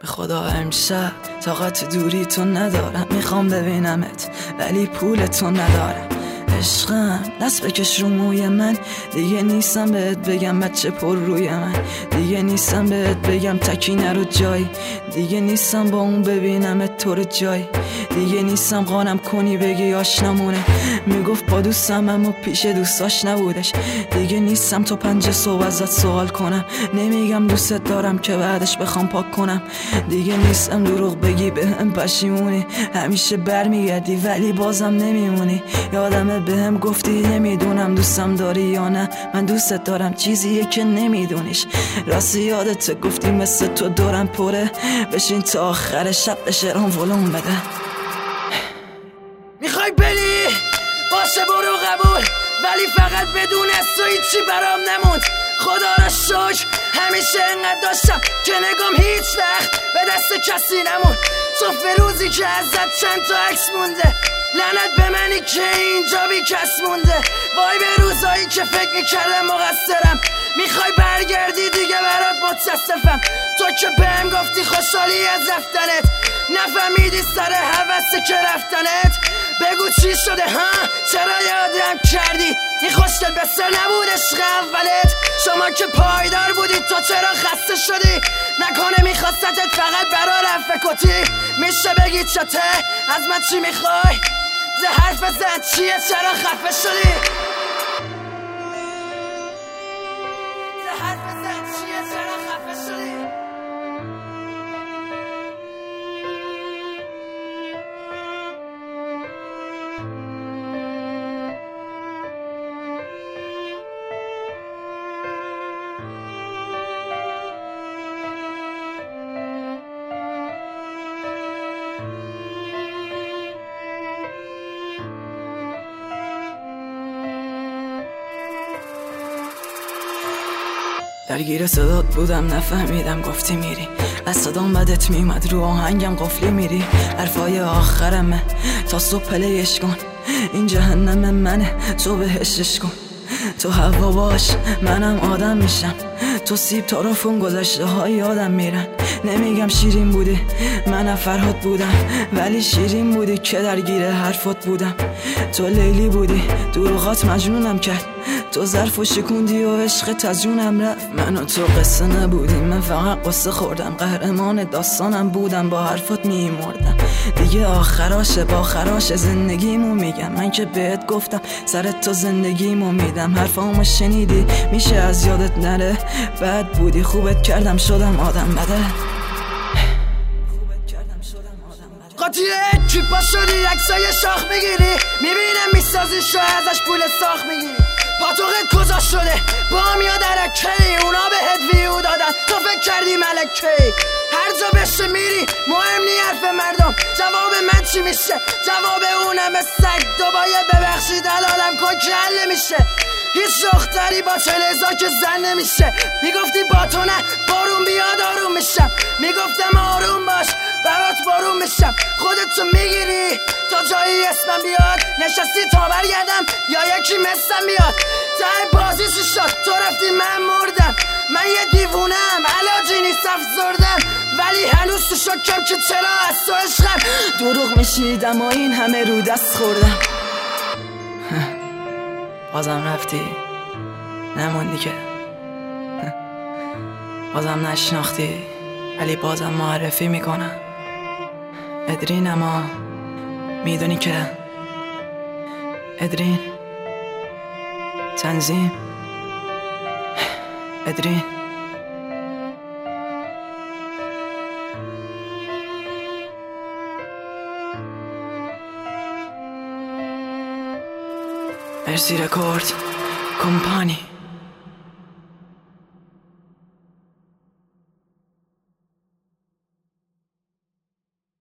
به خدا امشب طاقت دوری تو ندارم. می‌خوام ببینمت ولی پول تو ندارم. عشقم دست بکش رو موی من. دیگه نیستم بهت بگم بچه پر روی من. دیگه نیستم بهت بگم تکی نرو جای. دیگه نیستم با اون ببینم رو جای. دیگه نیستم قانم کنی بگی آشنامونه. می‌گفت با دوستم اما پیش دوستاش نبودش. دیگه نیستم تو پنج صبح ازت سوال کنم. نمیگم دوستت دارم که بعدش بخوام پاک کنم. دیگه نیستم دروغ بگی به هم پشیمونی. همیشه برمیگردی ولی بازم نمیمونی. یادم به هم گفتی نمی‌دونم دوستم داری یا نه. من دوستت دارم چیزیه که نمیدونیش. راستی یادت گفتی مثل تو دورم پره. بشین تا آخر شب به شرام ولوم بده. فقط بدون تو هیچی برام نموند. خدا را شکر همیشه انقدر داشتم که نگم هیچ وقت به دست کسی نموند. تو فروزی که ازت چند تا عکس مونده. لعنت به منی که اینجا بی کس مونده. وای به روزایی که فکر می‌کردم مقصرم. می‌خوای برگردی دیگه برات متاسفم. تو که بهم گفتی خوشحالی از رفتنت. نفهمیدی سر حوث که رفتنت. بگو چی شده ها؟ چرا یادم کردی؟ این به سر نبود عشق اولت. شما که پایدار بودی تو چرا خسته شدی؟ نکنه میخواستتت فقط برا رفت کتی. میشه بگی چته؟ از من چی می‌خوای؟ زه حرف زد چیه؟ چرا خفه شدی؟ درگیر صدات بودم نفهمیدم گفتی میری. از صدام بدت میمد رو آهنگم قفلی میری. حرفای آخرمه تا صبح پلیش کن. این جهنم منه تو بهشش کن. تو هوا باش منم آدم میشم. تو سیب طرفون گذشته های آدم میرن. نمیگم شیرین بودی من فرهاد بودم. ولی شیرین بودی که درگیر حرفات بودم. تو لیلی بودی دروغات مجنونم کرد. تو ظرف و شکوندی و عشق از جونم رفت. من و تو قصه نبودیم من فقط قصه خوردم. قهرمان داستانم بودم با حرفات میمردم. دیگه آخراشه با خراش زندگیمو میگم. من که بهت گفتم سر تو زندگیمو میدم. حرفامو شنیدی میشه از یادت نره. بد بودی خوبت کردم شدم آدم بده قاطیه چیپا شدی عکسای شاخ می‌گیری؟ می‌بینم می‌سازی شو ازش پول ساخ می‌گیری. پاتوقت کجا شده. با میاد درکی اونا بهت ویو دادن. تو فکر کردی ملکی هر جا بشه میری مهم نی حرف مردم. جواب من چی میشه؟ جواب اونم سگ دوبایه ببخشید. الالم کن کل میشه؟ هیچ دختری با چل که زن نمیشه. می‌گفتی با تو نه بارون بیاد آروم میشم. می‌گفتم آروم باش. بارون میشم خودتو می‌گیری. تا جایی اسمم بیاد. نشستی تا برگردم. یا یکی مثلم بیاد. ته بازی چی شد؟ تو رفتی من مردم. من یه دیوونم. علاجی نیست افزردم ولی هنوز تو شکم که چرا از تو عشقم؟ دروغ میشیدم و این همه رو دست خوردم. بازم رفتی. نموندی که. بازم نشناختی. ولی بازم معرفی می‌کنم. ادرین اما می‌دونی که ادرین تنظیم. ادرین. مرسی رکورد. کمپانی.